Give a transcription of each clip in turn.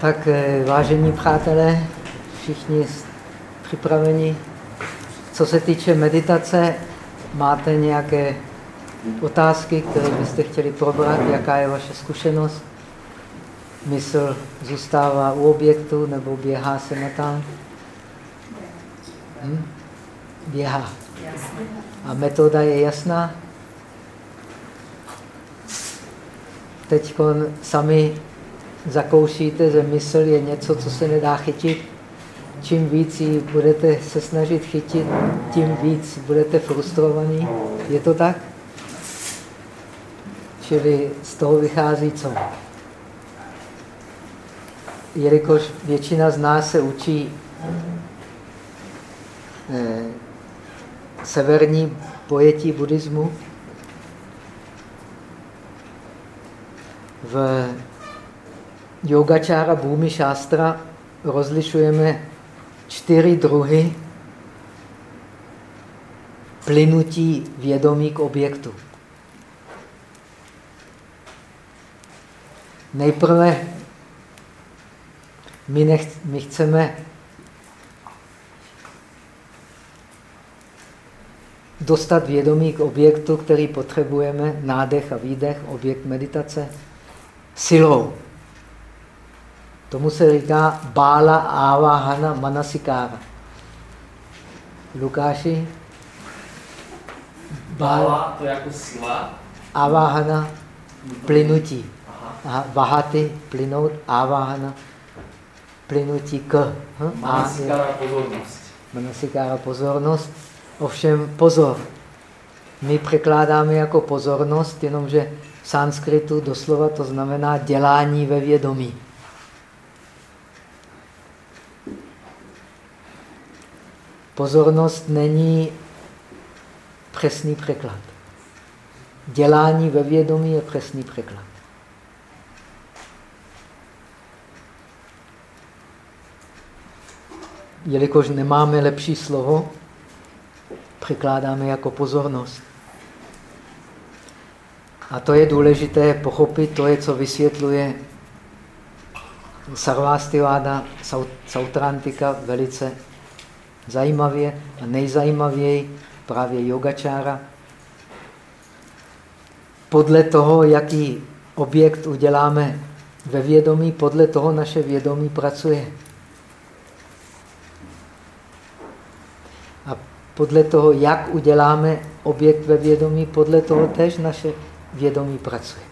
Tak eh, vážení přátelé, všichni připraveni. Co se týče meditace, máte nějaké otázky, které byste chtěli probrat? Jaká je vaše zkušenost? Mysl zůstává u objektu nebo běhá se na tam? Hm? Běhá. A metoda je jasná? Teď sami zakoušíte, že mysl je něco, co se nedá chytit. Čím víc ji budete se snažit chytit, tím víc budete frustrovaní. Je to tak? Čili z toho vychází co? Jelikož většina z nás se učí eh, severní pojetí buddhismu, v yogačára Bhumi Shastra rozlišujeme čtyři druhy plynutí vědomí k objektu. Nejprve my, nech, my chceme dostat vědomí k objektu, který potřebujeme, nádech a výdech, objekt meditace, silou. Tomu se říká bála ávahana manasikára. Lukáši? Bála to jako sila? Ávahana plynutí. Aha. Vahaty, plynout, ávahana plynutí k. Hm? Manasikára pozornost. Manasikára pozornost. Ovšem pozor. My překládáme jako pozornost, jenomže v sanskritu doslova to znamená dělání ve vědomí. Pozornost není přesný překlad. Dělání ve vědomí je přesný překlad. Jelikož nemáme lepší slovo, překládáme jako pozornost. A to je důležité pochopit, to je, co vysvětluje Sarvastivada, Sautrantika velice zajímavě a nejzajímavěji právě yogačára. Podle toho, jaký objekt uděláme ve vědomí, podle toho naše vědomí pracuje. A podle toho, jak uděláme objekt ve vědomí, podle toho tež naše vědomí pracuje.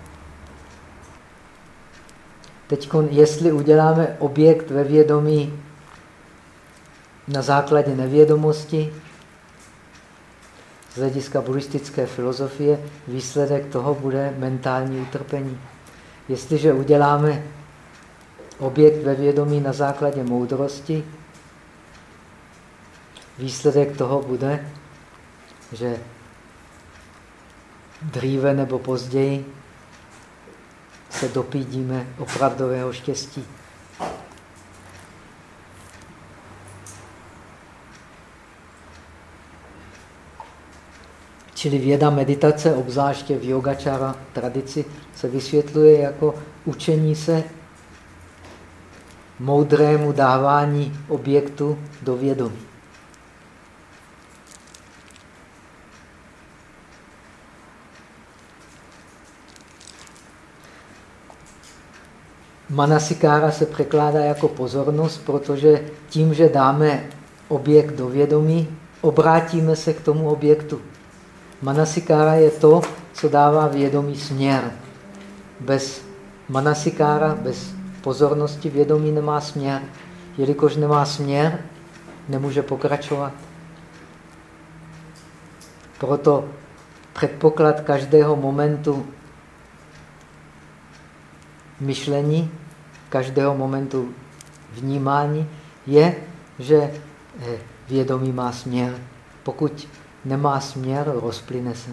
Teď, jestli uděláme objekt ve vědomí na základě nevědomosti, z hlediska buddhistické filozofie, výsledek toho bude mentální utrpení. Jestliže uděláme objekt ve vědomí na základě moudrosti, výsledek toho bude, že dříve nebo později se dopídíme opravdového štěstí. Čili věda meditace, obzvláště v yogačara tradici, se vysvětluje jako učení se moudrému dávání objektu do vědomí. Manasikára se překládá jako pozornost, protože tím, že dáme objekt do vědomí, obrátíme se k tomu objektu. Manasikára je to, co dává vědomí směr. Bez manasikára, bez pozornosti vědomí nemá směr. Jelikož nemá směr, nemůže pokračovat. Proto předpoklad každého momentu myšlení, každého momentu vnímání je, že eh, vědomí má směr. Pokud nemá směr, rozplyne se.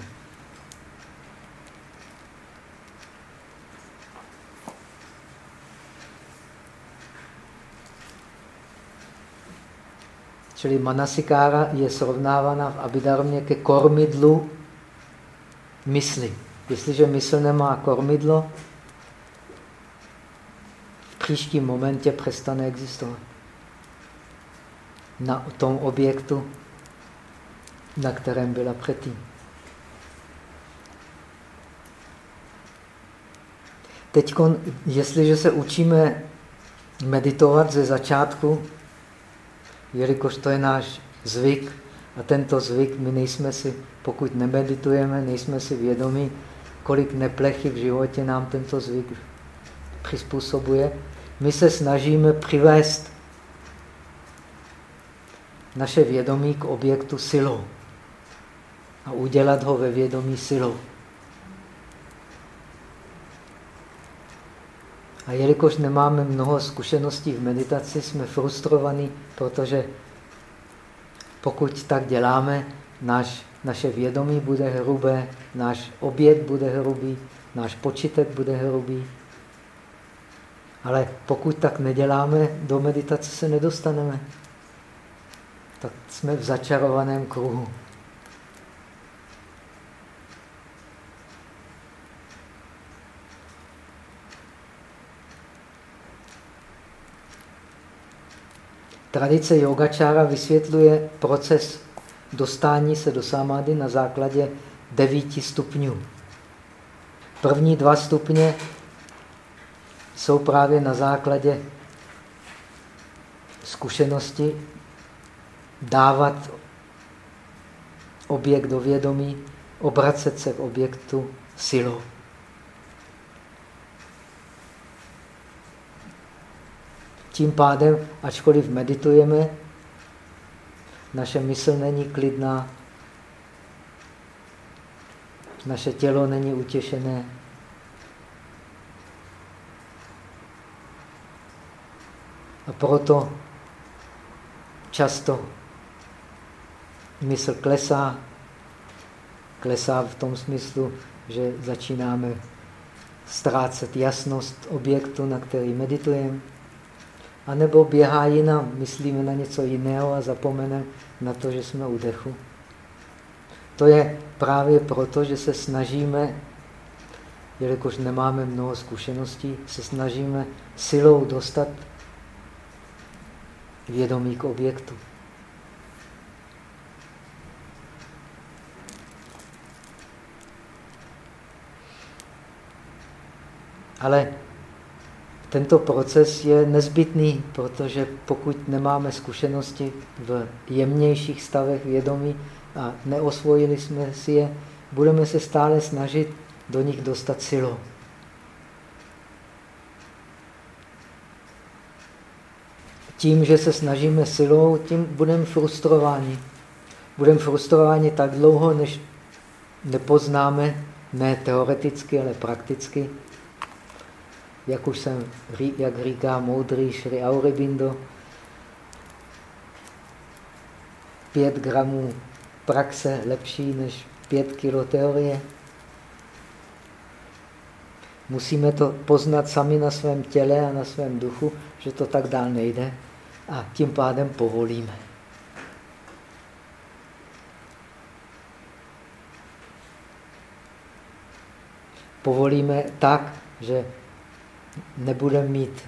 Čili manasikára je srovnávána v abidarmě ke kormidlu mysli. Jestliže mysl nemá kormidlo, v příštím momentě přestane existovat. Na tom objektu, na kterém byla předtím. Teď, jestliže se učíme meditovat ze začátku, jelikož to je náš zvyk, a tento zvyk my nejsme si, pokud nemeditujeme, nejsme si vědomi, kolik neplechy v životě nám tento zvyk přizpůsobuje. My se snažíme přivést naše vědomí k objektu silou a udělat ho ve vědomí silou. A jelikož nemáme mnoho zkušeností v meditaci, jsme frustrovaní, protože pokud tak děláme, náš, naše vědomí bude hrubé, náš objekt bude hrubý, náš počítek bude hrubý. Ale pokud tak neděláme, do meditace se nedostaneme. Tak jsme v začarovaném kruhu. Tradice yogačára vysvětluje proces dostání se do samády na základě devíti stupňů. První dva stupně jsou právě na základě zkušenosti dávat objekt do vědomí, obracet se k objektu silou. Tím pádem, ačkoliv meditujeme, naše mysl není klidná, naše tělo není utěšené. A proto často mysl klesá. Klesá v tom smyslu, že začínáme ztrácet jasnost objektu, na který meditujeme. A nebo běhá jinam, myslíme na něco jiného a zapomeneme na to, že jsme u dechu. To je právě proto, že se snažíme, jelikož nemáme mnoho zkušeností, se snažíme silou dostat vědomí k objektu. Ale tento proces je nezbytný, protože pokud nemáme zkušenosti v jemnějších stavech vědomí a neosvojili jsme si je, budeme se stále snažit do nich dostat silou. Tím, že se snažíme silou, tím budeme frustrováni. Budeme frustrováni tak dlouho, než nepoznáme, ne teoreticky, ale prakticky, jak už jsem, jak říká moudrý Sri Aurobindo, pět gramů praxe lepší než pět kilo teorie. Musíme to poznat sami na svém těle a na svém duchu, že to tak dál nejde a tím pádem povolíme. Povolíme tak, že nebudeme mít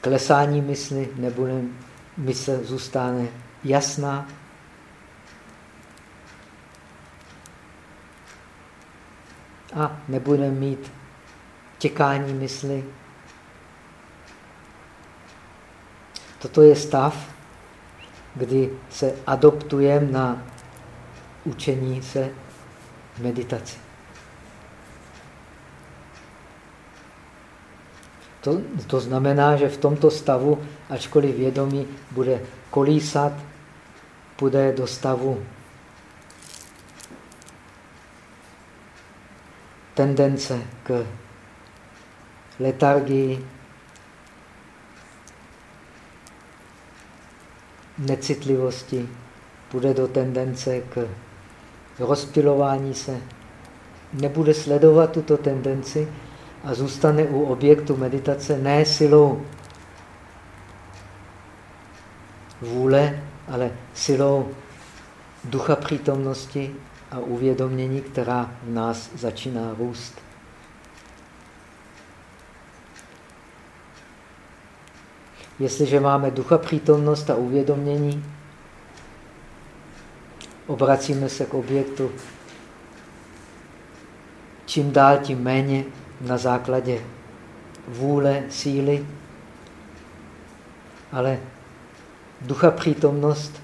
klesání mysli, nebudeme, mysl zůstane jasná. A nebudeme mít těkání mysli. Toto je stav, kdy se adoptujeme na učení se meditaci. To, to znamená, že v tomto stavu, ačkoliv vědomí bude kolísat, půjde do stavu. Tendence k letargii, necitlivosti, půjde do tendence k rozpilování se, nebude sledovat tuto tendenci, a zůstane u objektu meditace ne silou vůle, ale silou ducha přítomnosti a uvědomění, která v nás začíná růst. Jestliže máme ducha přítomnost a uvědomění, obracíme se k objektu čím dál tím méně na základě vůle, síly, ale ducha přítomnost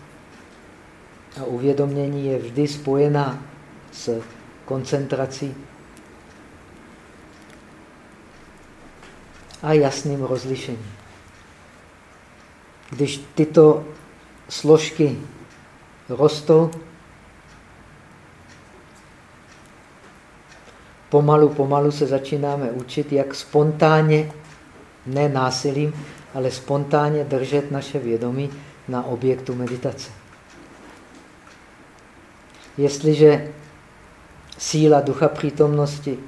a uvědomění je vždy spojená s koncentrací a jasným rozlišením. Když tyto složky rostou, pomalu, pomalu se začínáme učit, jak spontánně, ne násilím, ale spontánně držet naše vědomí na objektu meditace. Jestliže síla ducha přítomnosti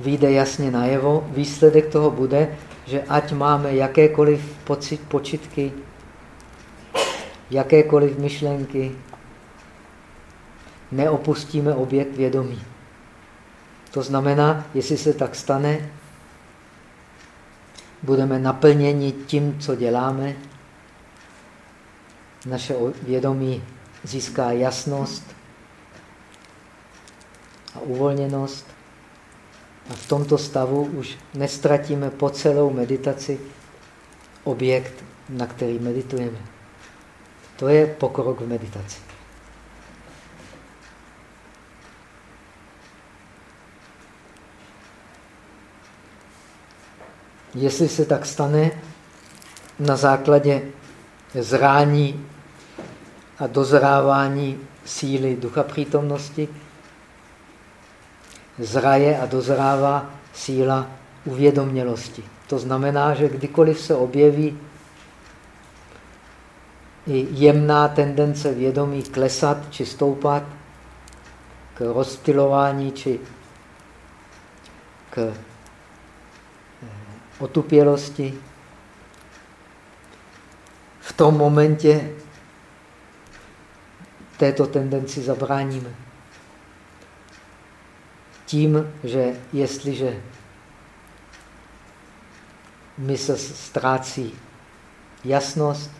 vyjde jasně najevo, výsledek toho bude, že ať máme jakékoliv pocit, počitky, jakékoliv myšlenky, neopustíme objekt vědomí. To znamená, jestli se tak stane, budeme naplněni tím, co děláme, naše vědomí získá jasnost a uvolněnost a v tomto stavu už nestratíme po celou meditaci objekt, na který meditujeme. To je pokrok v meditaci. Jestli se tak stane na základě zrání a dozrávání síly ducha přítomnosti, zraje a dozrává síla uvědomělosti. To znamená, že kdykoliv se objeví i jemná tendence vědomí klesat či stoupat k rozptilování či k otupělosti, v tom momentě této tendenci zabráníme. Tím, že jestliže mysl ztrácí jasnost,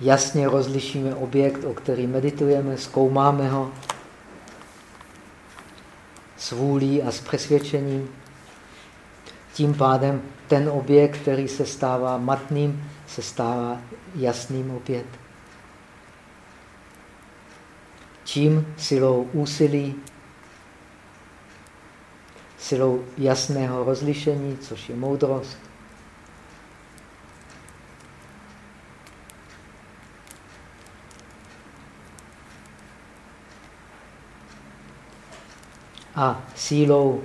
jasně rozlišíme objekt, o který meditujeme, zkoumáme ho s vůlí a s přesvědčením. Tím pádem ten objekt, který se stává matným, se stává jasným opět. Čím silou úsilí, silou jasného rozlišení, což je moudrost, a sílou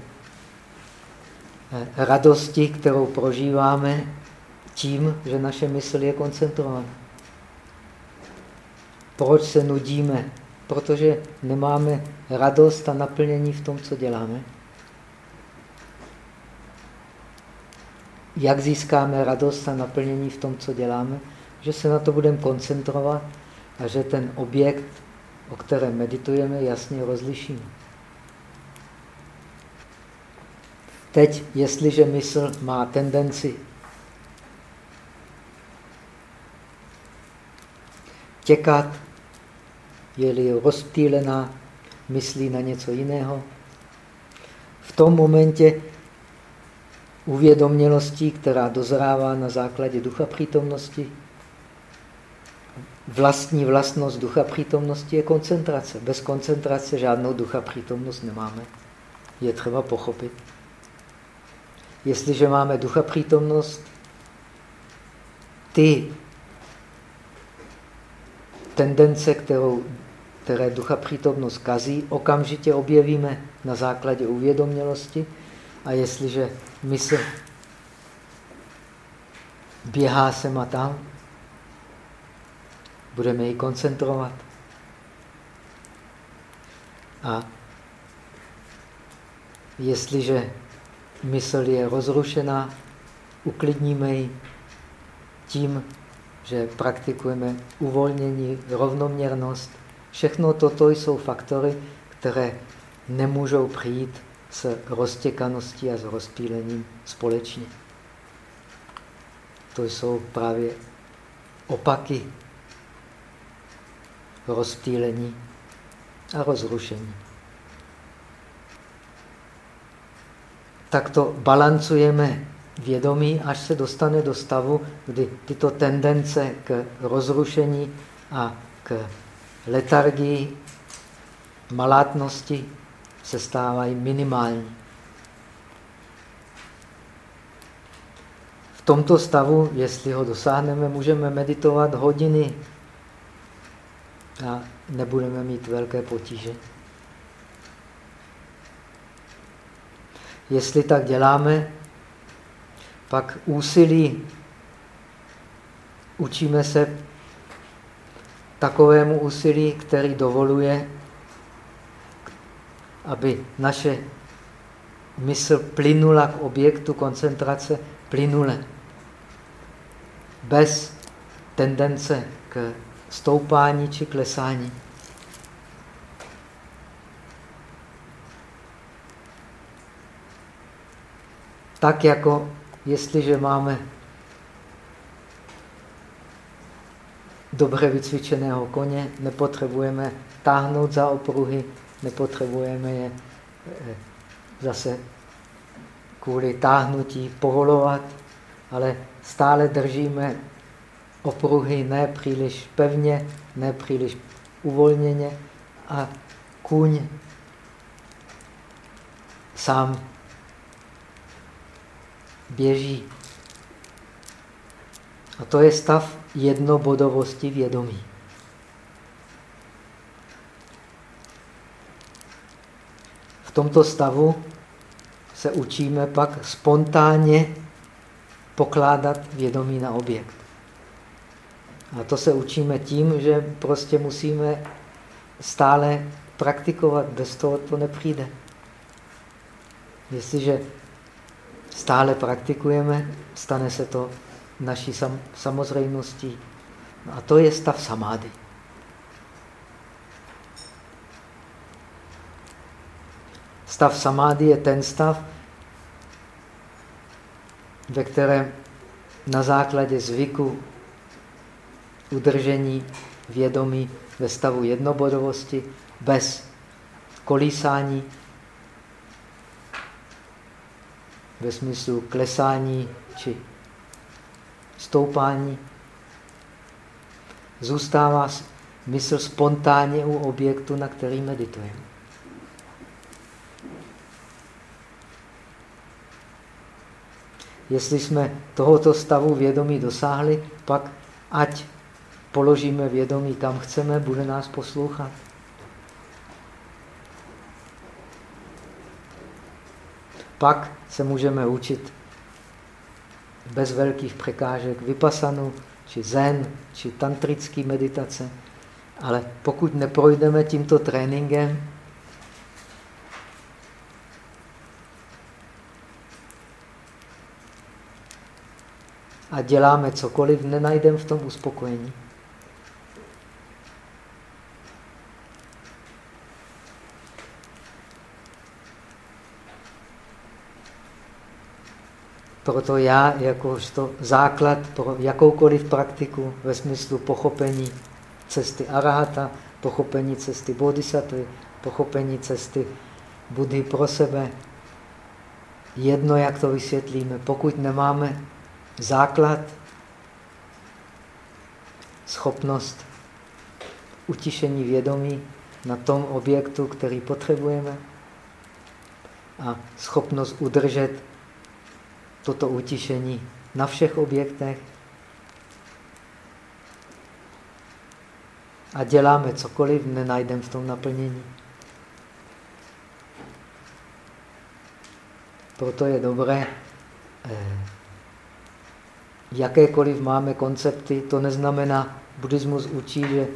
eh, radosti, kterou prožíváme tím, že naše mysl je koncentrovaná. Proč se nudíme? Protože nemáme radost a naplnění v tom, co děláme. Jak získáme radost a naplnění v tom, co děláme? Že se na to budeme koncentrovat a že ten objekt, o kterém meditujeme, jasně rozlišíme. Teď, jestliže mysl má tendenci těkat, je-li rozptýlená, myslí na něco jiného, v tom momentě uvědomělostí, která dozrává na základě ducha přítomnosti, vlastní vlastnost ducha přítomnosti je koncentrace. Bez koncentrace žádnou ducha přítomnost nemáme. Je třeba pochopit. Jestliže máme ducha přítomnost, ty tendence, kterou, které ducha přítomnost kazí, okamžitě objevíme na základě uvědomělosti. A jestliže mysl běhá sem a tam, budeme ji koncentrovat. A jestliže mysl je rozrušená, uklidníme ji tím, že praktikujeme uvolnění, rovnoměrnost. Všechno toto jsou faktory, které nemůžou přijít s roztěkaností a s rozpílením společně. To jsou právě opaky rozptýlení a rozrušení. Takto balancujeme vědomí, až se dostane do stavu, kdy tyto tendence k rozrušení a k letargii, malátnosti se stávají minimální. V tomto stavu, jestli ho dosáhneme, můžeme meditovat hodiny a nebudeme mít velké potíže. Jestli tak děláme, pak úsilí učíme se takovému úsilí, který dovoluje, aby naše mysl plynula k objektu koncentrace plynule. Bez tendence k stoupání či klesání. Tak jako jestliže máme dobře vycvičeného koně, nepotřebujeme táhnout za opruhy, nepotřebujeme je eh, zase kvůli táhnutí povolovat, ale stále držíme opruhy ne příliš pevně, ne příliš uvolněně a kůň sám běží. A to je stav jednobodovosti vědomí. V tomto stavu se učíme pak spontánně pokládat vědomí na objekt. A to se učíme tím, že prostě musíme stále praktikovat, bez toho to nepřijde. Jestliže stále praktikujeme, stane se to naší sam, samozřejmostí. No a to je stav samády. Stav samády je ten stav, ve kterém na základě zvyku udržení vědomí ve stavu jednobodovosti, bez kolísání, ve smyslu klesání či stoupání. Zůstává mysl spontánně u objektu, na který meditujeme. Jestli jsme tohoto stavu vědomí dosáhli, pak ať položíme vědomí kam chceme, bude nás poslouchat. Pak se můžeme učit bez velkých překážek vypasanu, či zen, či tantrický meditace. Ale pokud neprojdeme tímto tréninkem, a děláme cokoliv, nenajdeme v tom uspokojení. Proto já, jakožto základ pro jakoukoliv praktiku ve smyslu pochopení cesty arahata, pochopení cesty bodhisattvy, pochopení cesty Budhy pro sebe, jedno, jak to vysvětlíme, pokud nemáme základ, schopnost utišení vědomí na tom objektu, který potřebujeme a schopnost udržet toto utišení na všech objektech a děláme cokoliv, nenajdeme v tom naplnění. Proto je dobré, eh, jakékoliv máme koncepty, to neznamená, buddhismus učí, že,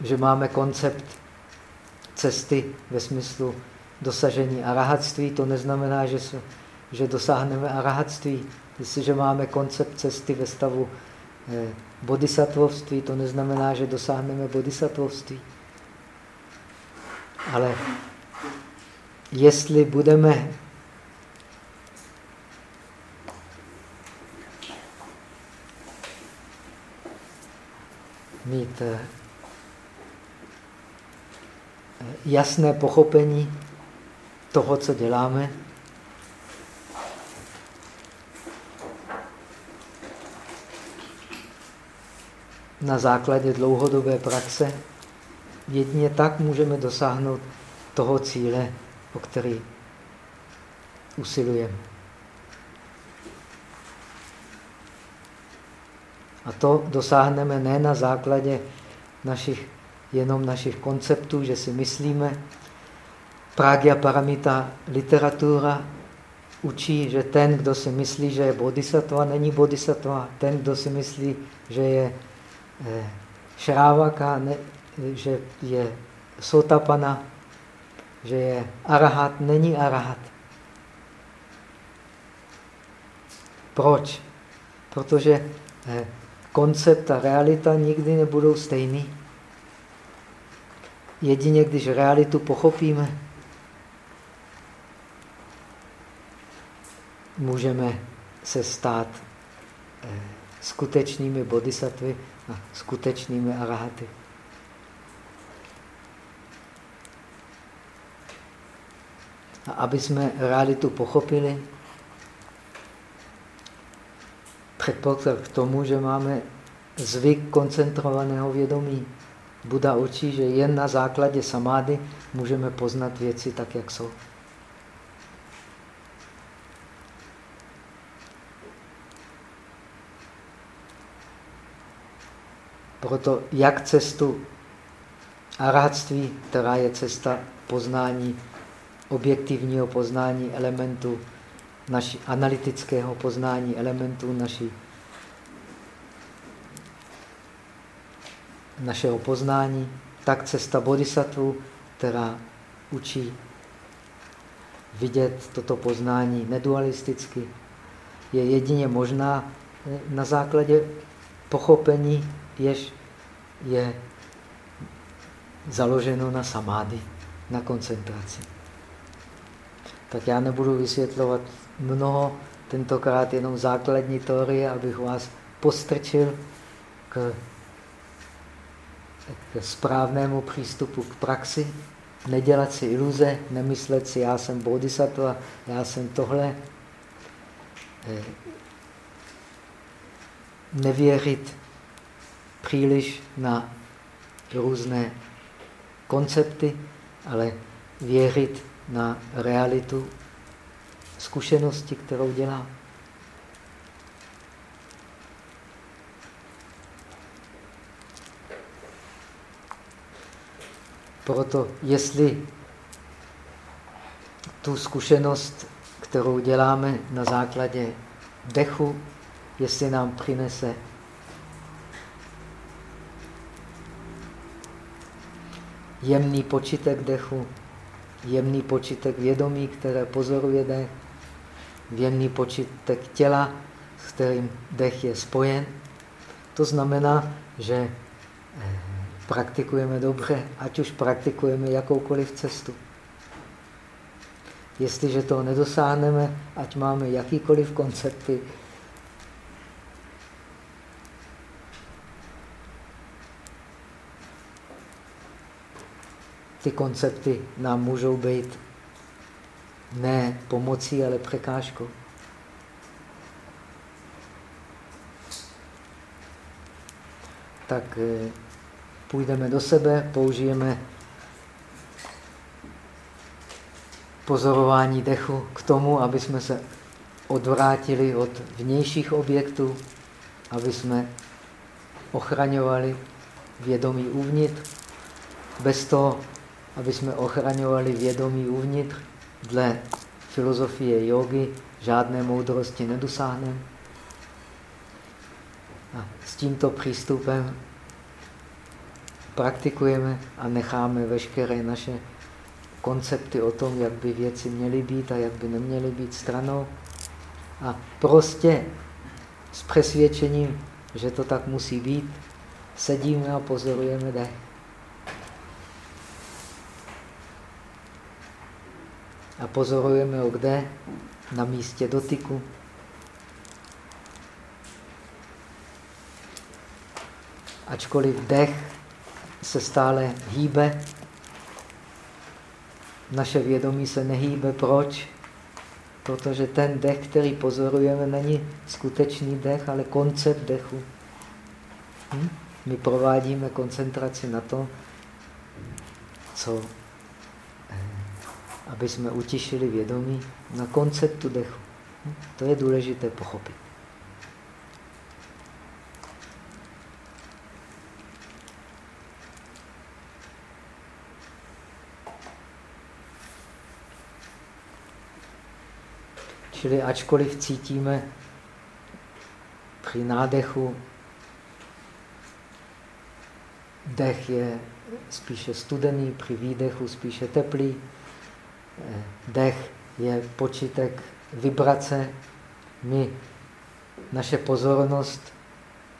že máme koncept cesty ve smyslu dosažení arahatství, to neznamená, že se že dosáhneme arahatství. Jestliže máme koncept cesty ve stavu eh, bodhisattvovství, to neznamená, že dosáhneme bodhisattvovství. Ale jestli budeme mít eh, jasné pochopení toho, co děláme, na základě dlouhodobé praxe, jedině tak můžeme dosáhnout toho cíle, o který usilujeme. A to dosáhneme ne na základě našich, jenom našich konceptů, že si myslíme. Pragya Paramita literatura učí, že ten, kdo si myslí, že je bodhisattva, není bodhisattva. Ten, kdo si myslí, že je šrávaka, ne, že je sotapana, že je arahat, není arahat. Proč? Protože eh, koncept a realita nikdy nebudou stejný. Jedině když realitu pochopíme, můžeme se stát eh, skutečnými bodhisattvy a skutečnými arahaty. A aby jsme realitu pochopili, předpoklad k tomu, že máme zvyk koncentrovaného vědomí. Buda učí, že jen na základě samády můžeme poznat věci tak, jak jsou. Proto jak cestu arhatství, která je cesta poznání, objektivního poznání elementu naši analytického poznání elementů naší, našeho poznání, tak cesta bodhisattva, která učí vidět toto poznání nedualisticky, je jedině možná na základě pochopení, jež je založeno na samády, na koncentraci. Tak já nebudu vysvětlovat mnoho, tentokrát jenom základní teorie, abych vás postrčil k, k správnému přístupu k praxi, nedělat si iluze, nemyslet si, já jsem bodhisattva, já jsem tohle, eh, nevěřit příliš na různé koncepty, ale věřit na realitu zkušenosti, kterou dělám. Proto jestli tu zkušenost, kterou děláme na základě dechu, jestli nám přinese jemný počítek dechu, jemný počítek vědomí, které pozoruje dech, jemný počítek těla, s kterým dech je spojen. To znamená, že eh, praktikujeme dobře, ať už praktikujeme jakoukoliv cestu. Jestliže toho nedosáhneme, ať máme jakýkoliv koncepty, ty koncepty nám můžou být ne pomocí, ale překážkou. Tak eh, půjdeme do sebe, použijeme pozorování dechu k tomu, aby jsme se odvrátili od vnějších objektů, aby jsme ochraňovali vědomí uvnitř. Bez toho, aby jsme ochraňovali vědomí uvnitř, dle filozofie jogy žádné moudrosti nedosáhneme. A s tímto přístupem praktikujeme a necháme veškeré naše koncepty o tom, jak by věci měly být a jak by neměly být stranou. A prostě s přesvědčením, že to tak musí být, sedíme a pozorujeme dech. A pozorujeme ho kde? Na místě dotyku. Ačkoliv dech se stále hýbe, naše vědomí se nehýbe. Proč? Protože ten dech, který pozorujeme, není skutečný dech, ale koncept dechu. Hm? My provádíme koncentraci na to, co, eh, aby jsme utišili vědomí na konceptu dechu. To je důležité pochopit. Čili ačkoliv cítíme při nádechu, dech je spíše studený, při výdechu spíše teplý, dech je počítek vibrace, my, naše pozornost,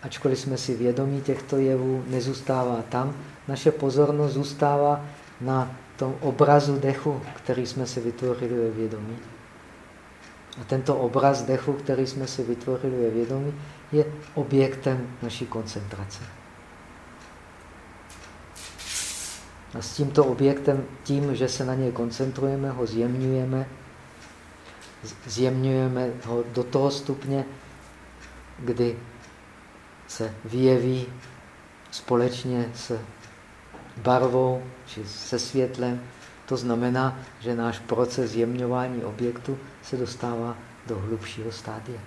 ačkoliv jsme si vědomí těchto jevů, nezůstává tam, naše pozornost zůstává na tom obrazu dechu, který jsme si vytvořili ve vědomí. A tento obraz dechu, který jsme si vytvořili ve vědomí, je objektem naší koncentrace. A s tímto objektem, tím, že se na něj koncentrujeme, ho zjemňujeme, zjemňujeme ho do toho stupně, kdy se vyjeví společně s barvou či se světlem to znamená, že náš proces jemňování objektu se dostává do hlubšího stádia.